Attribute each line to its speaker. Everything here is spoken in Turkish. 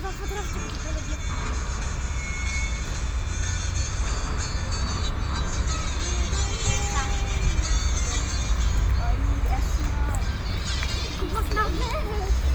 Speaker 1: Adam fotoğraf çekti böyle bir. Ay Esma. Kupası nerede?